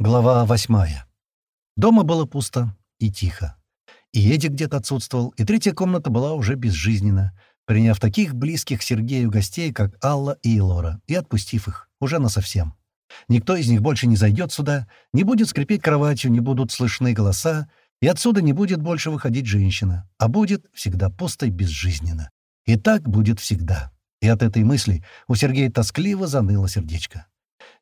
Глава восьмая. Дома было пусто и тихо. И Эдик где-то отсутствовал, и третья комната была уже безжизненна, приняв таких близких Сергею гостей, как Алла и Элора, и отпустив их, уже насовсем. Никто из них больше не зайдет сюда, не будет скрипеть кроватью, не будут слышны голоса, и отсюда не будет больше выходить женщина, а будет всегда пусто и безжизненно. И так будет всегда. И от этой мысли у Сергея тоскливо заныло сердечко.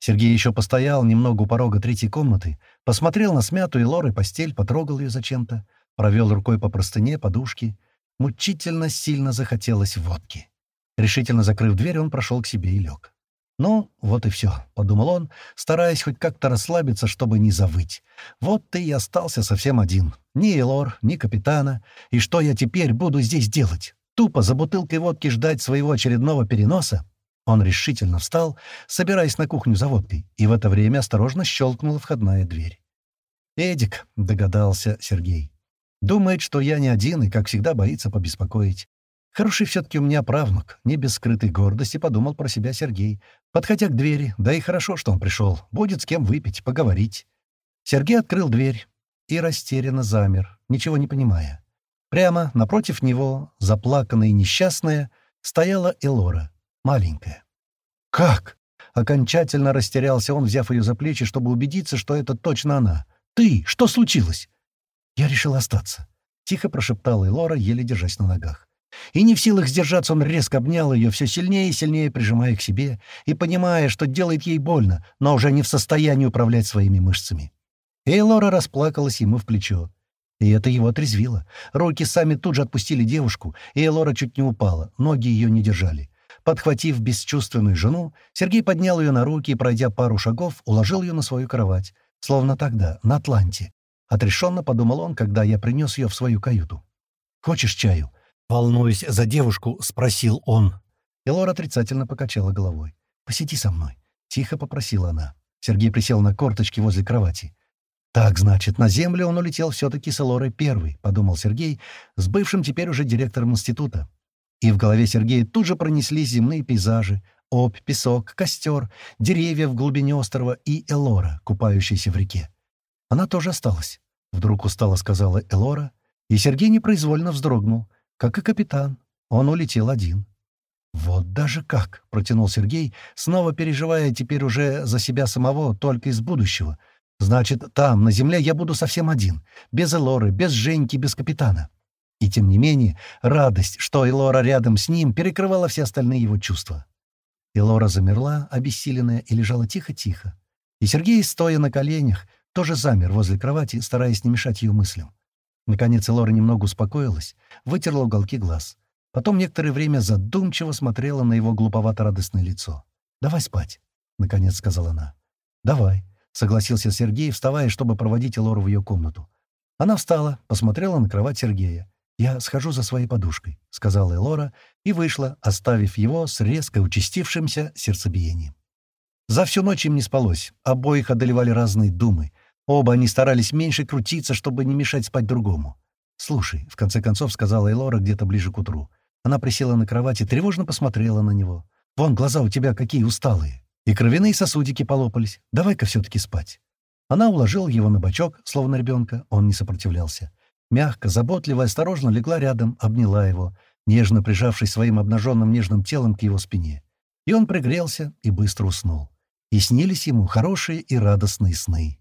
Сергей еще постоял немного у порога третьей комнаты, посмотрел на смятую Лорой постель, потрогал ее зачем-то, провел рукой по простыне, подушке. Мучительно сильно захотелось водки. Решительно закрыв дверь, он прошел к себе и лег. «Ну, вот и все», — подумал он, стараясь хоть как-то расслабиться, чтобы не завыть. «Вот ты и остался совсем один. Ни Элор, ни капитана. И что я теперь буду здесь делать? Тупо за бутылкой водки ждать своего очередного переноса? Он решительно встал, собираясь на кухню за водкой, и в это время осторожно щелкнула входная дверь. «Эдик», — догадался Сергей, — «думает, что я не один и, как всегда, боится побеспокоить. Хороший все-таки у меня правнук, не без скрытой гордости подумал про себя Сергей, подходя к двери, да и хорошо, что он пришел, будет с кем выпить, поговорить». Сергей открыл дверь и растерянно замер, ничего не понимая. Прямо напротив него, заплаканная и несчастная, стояла Элора — маленькая. «Как?» — окончательно растерялся он, взяв ее за плечи, чтобы убедиться, что это точно она. «Ты! Что случилось?» «Я решил остаться», — тихо прошептала Элора, еле держась на ногах. И не в силах сдержаться, он резко обнял ее, все сильнее и сильнее прижимая к себе, и понимая, что делает ей больно, но уже не в состоянии управлять своими мышцами. И Лора расплакалась ему в плечо. И это его отрезвило. Руки сами тут же отпустили девушку, и Элора чуть не упала, ноги ее не держали. Подхватив бесчувственную жену, Сергей поднял ее на руки и, пройдя пару шагов, уложил ее на свою кровать, словно тогда, на Атланте. Отрешенно подумал он, когда я принес ее в свою каюту. «Хочешь чаю?» Волнуясь за девушку, спросил он. И Лора отрицательно покачала головой. «Посиди со мной», — тихо попросила она. Сергей присел на корточки возле кровати. «Так, значит, на землю он улетел все-таки с Элорой первый», — подумал Сергей, с бывшим теперь уже директором института. И в голове Сергея тут же пронеслись земные пейзажи, опь, песок, костер, деревья в глубине острова и Элора, купающаяся в реке. Она тоже осталась. Вдруг устало сказала Элора, и Сергей непроизвольно вздрогнул, как и капитан. Он улетел один. «Вот даже как!» — протянул Сергей, снова переживая теперь уже за себя самого, только из будущего. «Значит, там, на земле, я буду совсем один, без Элоры, без Женьки, без капитана». И тем не менее, радость, что Элора рядом с ним, перекрывала все остальные его чувства. Элора замерла, обессиленная, и лежала тихо-тихо. И Сергей, стоя на коленях, тоже замер возле кровати, стараясь не мешать ее мыслям. Наконец Элора немного успокоилась, вытерла уголки глаз. Потом некоторое время задумчиво смотрела на его глуповато-радостное лицо. «Давай спать», — наконец сказала она. «Давай», — согласился Сергей, вставая, чтобы проводить Элору в ее комнату. Она встала, посмотрела на кровать Сергея. «Я схожу за своей подушкой», — сказала Элора и вышла, оставив его с резко участившимся сердцебиением. За всю ночь им не спалось, обоих одолевали разные думы. Оба они старались меньше крутиться, чтобы не мешать спать другому. «Слушай», — в конце концов сказала Элора где-то ближе к утру. Она присела на кровати, тревожно посмотрела на него. «Вон, глаза у тебя какие усталые. И кровяные сосудики полопались. Давай-ка все-таки спать». Она уложила его на бочок, словно ребенка. Он не сопротивлялся. Мягко, заботливо и осторожно легла рядом, обняла его, нежно прижавшись своим обнаженным нежным телом к его спине. И он пригрелся и быстро уснул. И снились ему хорошие и радостные сны.